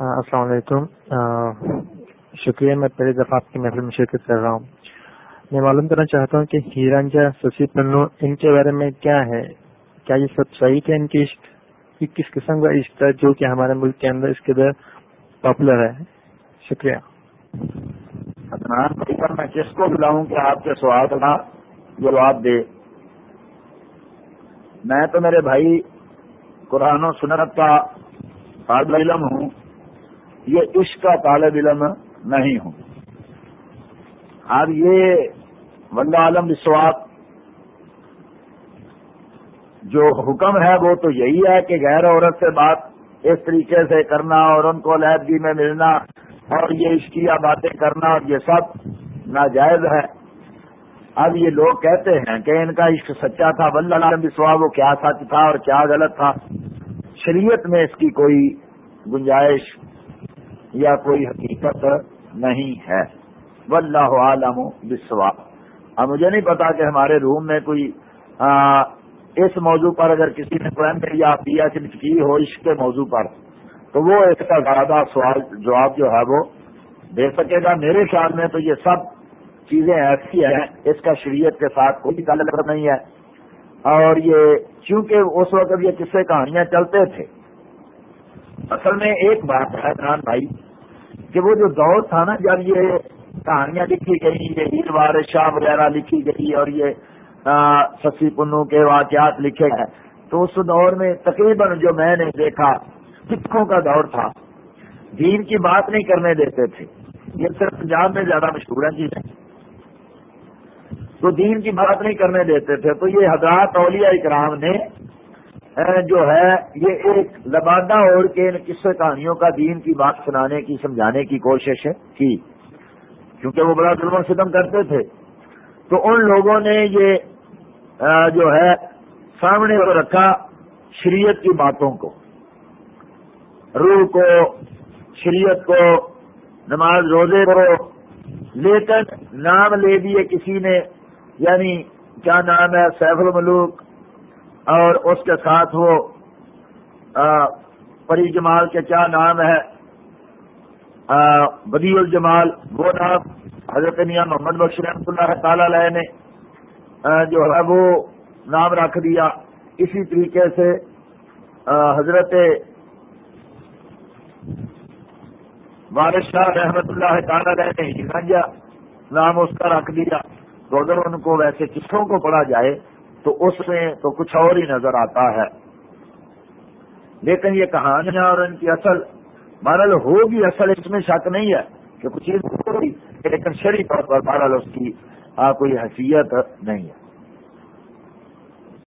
السلام علیکم۔ شکریہ، میں پہلی دفعہ آپ کی محفل میں شرکت کر رہا ہوں۔ میں معلوم کرنا چاہتا ہوں کہ ہیرانجا سسی پنو ان کے بارے میں کیا ہے؟ کیا یہ سب صحیح ہے ان کی عشق؟ یہ کس قسم کا عشق ہے جو کہ ہمارے ملک کے اندر اس کے در پاپولر ہے؟ شکریہ۔ میں کس کو بلاؤں کہ آپ کے سوال کا جواب دے؟ میں تو میرے بھائی قرآن و سنت کا علم ہوں۔ یہ عشق کا طالب علم نہیں ہوں۔ اب یہ ولہ عالم بسوات جو حکم ہے وہ تو یہی ہے کہ غیر عورت سے بات اس طریقے سے کرنا اور ان کو علیحدگی میں ملنا اور یہ عشقیہ باتیں کرنا اور یہ سب ناجائز ہے۔ اب یہ لوگ کہتے ہیں کہ ان کا عشق سچا تھا ولہ عالم بسوا وہ کیا سچ تھا اور کیا غلط تھا۔ شریعت میں اس کی کوئی گنجائش یا کوئی حقیقت نہیں ہے۔ واللہ عالم بسوا اب مجھے نہیں پتا کہ ہمارے روم میں کوئی اس موضوع پر اگر کسی نے قرآن یا پی ایچ کی ہو، عشق کے موضوع پر، تو وہ اس کا زیادہ سوال، جواب جو ہے وہ دے سکے گا۔ میرے خیال میں تو یہ سب چیزیں ایسی ہیں، اس کا شریعت کے ساتھ کوئی تعلق نہیں ہے۔ اور یہ چونکہ اس وقت یہ قصے کہانیاں چلتے تھے اصل میں ایک بات ہے عمران بھائی، کہ وہ جو دور تھا نا، جب یہ کہانیاں لکھی گئی، یہ ہیر وار شاہ وغیرہ لکھی گئی اور یہ سسی پنو کے واقعات لکھے گئے۔ تو اس دور میں تقریباً جو میں نے دیکھا سکھوں کا دور تھا۔ دین کی بات نہیں کرنے دیتے تھے۔ یہ صرف پنجاب میں زیادہ مشہور ہے چیزیں جی تو دین کی بات نہیں کرنے دیتے تھے۔ تو یہ حضرات اولیاء اکرام نے جو ہے، یہ ایک لبادہ اور کے ان قصے کہانیوں کا دین کی بات سنانے کی، سمجھانے کی کوشش کی۔ کیونکہ وہ بڑا ظلم و ستم کرتے تھے۔ تو ان لوگوں نے یہ جو ہے، سامنے کو رکھا شریعت کی باتوں کو۔ روح کو، شریعت کو، نماز روزے کو لیکن نام لے دیے کسی نے یعنی کیا نام ہے، سیف الملوک اور اس کے ساتھ وہ پری جمال کے کیا نام ہے؟ بدی الجمال، وہ نام حضرت میاں محمد بخش رحمۃ اللہ تعالی علیہ نے جو ہے وہ نام رکھ دیا۔ اسی طریقے سے حضرت وارث شاہ رحمت اللہ تعالی علیہ نے ہنجا نام اس کا رکھ دیا۔ تو اگر ان کو ویسے قصوں کو پڑھا جائے تو اس میں تو کچھ اور ہی نظر آتا ہے۔ لیکن یہ کہانیاں اور ان کی اصل، بہرحال ہوگی اصل، اس میں شک نہیں ہے کہ کچھ چیز ہوگی، لیکن شری طور پر بہرحال اس کی کوئی حیثیت نہیں ہے۔